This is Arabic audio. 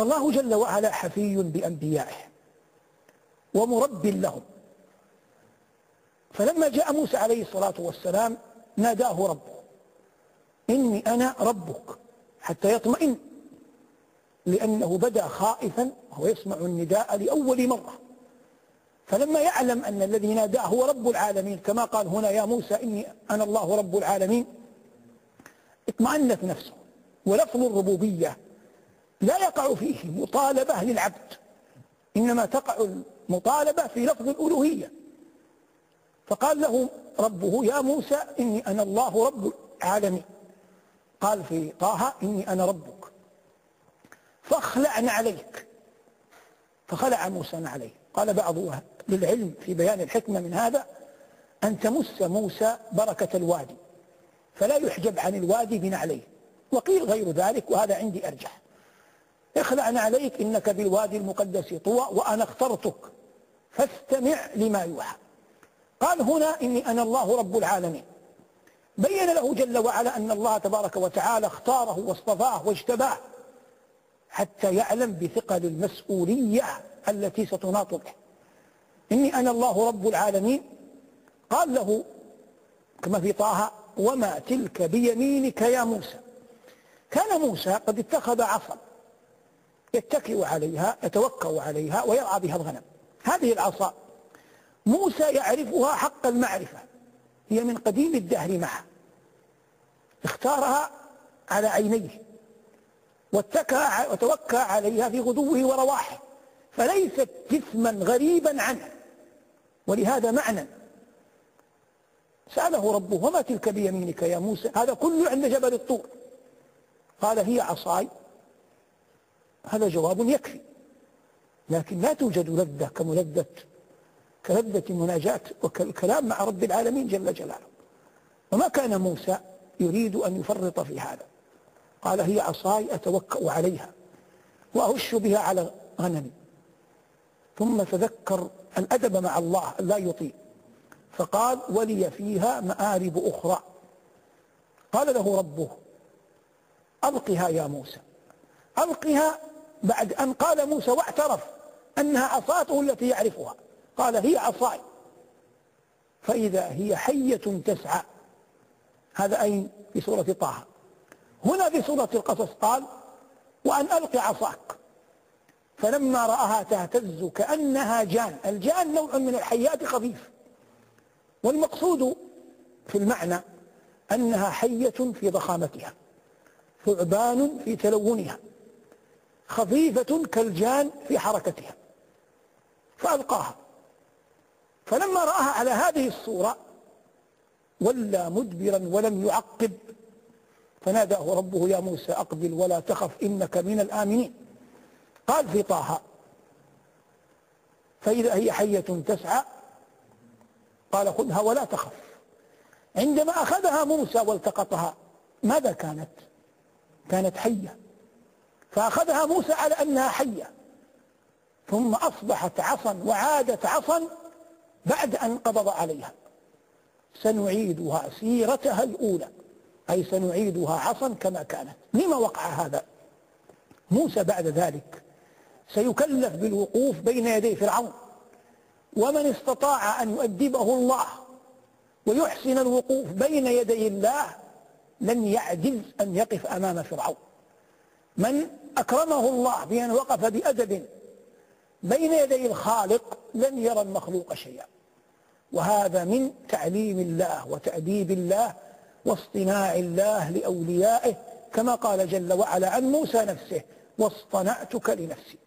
الله جل وعلا حفي بأنبيائه ومرب لهم. فلما جاء موسى عليه الصلاة والسلام ناداه ربه إني أنا ربك حتى يطمئن لأنه بدأ خائفا وهو يسمع النداء لأول مرة. فلما يعلم أن الذي ناداه هو رب العالمين كما قال هنا يا موسى إني أنا الله رب العالمين. اطمأنت نفسه ولفظ الربوبية لا يقع فيه مطالبة للعبد إنما تقع المطالبة في لفظ الألوهية. فقال له ربه يا موسى إني أنا الله رب العالمين. قال في طه إني أنا ربك. فاخلعنا عليك. فخلع موسى عليه. قال بعض للعلم في بيان الحكمة من هذا أن تمس موسى بركة الوادي فلا يحجب عن الوادي بنعليه وقيل غير ذلك وهذا عندي أرجح. اخلعنا عليك إنك بالوادي المقدس طوى وأنا اخترتك. فاستمع لما يوحى. قال هنا إني أنا الله رب العالمين. بين له جل وعلا أن الله تبارك وتعالى اختاره واصطفاه واجتباه حتى يعلم بثقل المسؤولية التي ستناط به. إني أنا الله رب العالمين. قال له كما في طه وما تلك بيمينك يا موسى. كان موسى قد اتخذ عصا. يتكئ عليها يتوكأ عليها ويرعى بها الغنم. هذه العصا موسى يعرفها حق المعرفة. هي من قديم الدهر معه. اختارها على عينيه. واتكى وتوكى عليها في غدوه ورواحه. فليست جسما غريبا عنه. ولهذا معنى. سأله ربه وما تلك بيمينك يا موسى؟ هذا كله عند جبل الطور. قال هي عصاي. هذا جواب يكفي. لكن لا توجد لذة كملذة كلذة المناجاة وكالكلام مع رب العالمين جل جلاله. وما كان موسى يريد أن يفرط في هذا. قال هي عصاي أتوكأ عليها وأهش بها على غنمي. ثم تذكر الأدب مع الله لا يطيع. فقال ولي فيها مآرب أخرى. قال له ربه ألقها يا موسى. ألقها بعد أن قال موسى واعترف أنها عصاته التي يعرفها. قال هي عصاي. فإذا هي حية تسعى. هذا أين؟ في سورة طه. هنا في سورة القصص قال وأن ألق عصاك. فلما رآها تهتز كأنها جان. الجان نوع من الحيات خفيف. والمقصود في المعنى أنها حية في ضخامتها. ثعبان في تلونها. خفيفة كالجان في حركتها فألقاها. فلما رآها على هذه الصورة ولى مدبرا ولم يعقب. فناداه ربه يا موسى أقبل ولا تخف إنك من الآمنين. قال في طه فإذا هي حية تسعى. قال خذها ولا تخف. عندما أخذها موسى والتقطها ماذا كانت؟ كانت حية. فأخذها موسى على أنها حية. ثم أصبحت عصا وعادت عصا بعد أن قبض عليها. سنعيدها سيرتها الأولى. أي سنعيدها عصا كما كانت. لما وقع هذا؟ موسى بعد ذلك سيكلف بالوقوف بين يدي فرعون. ومن استطاع أن يؤدبه الله ويحسن الوقوف بين يدي الله لن يعجز أن يقف أمام فرعون. من أكرمه الله بأن وقف بأدب بين يدي الخالق لن يرى المخلوق شيئا. وهذا من تعليم الله وتأديب الله واصطناع الله لأوليائه كما قال جل وعلا عن موسى نفسه واصطنعتك لنفسي.